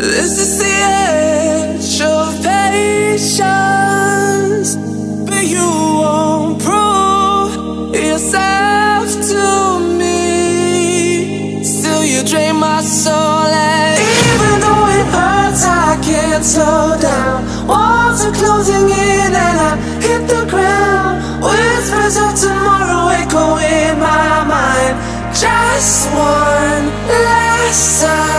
This is the edge of patience, but you won't prove yourself to me. Still, you drain my soul, and even though it hurts, I can't slow down. Walls are closing in, and I hit the ground. Whispers of tomorrow in my mind. Just one last time.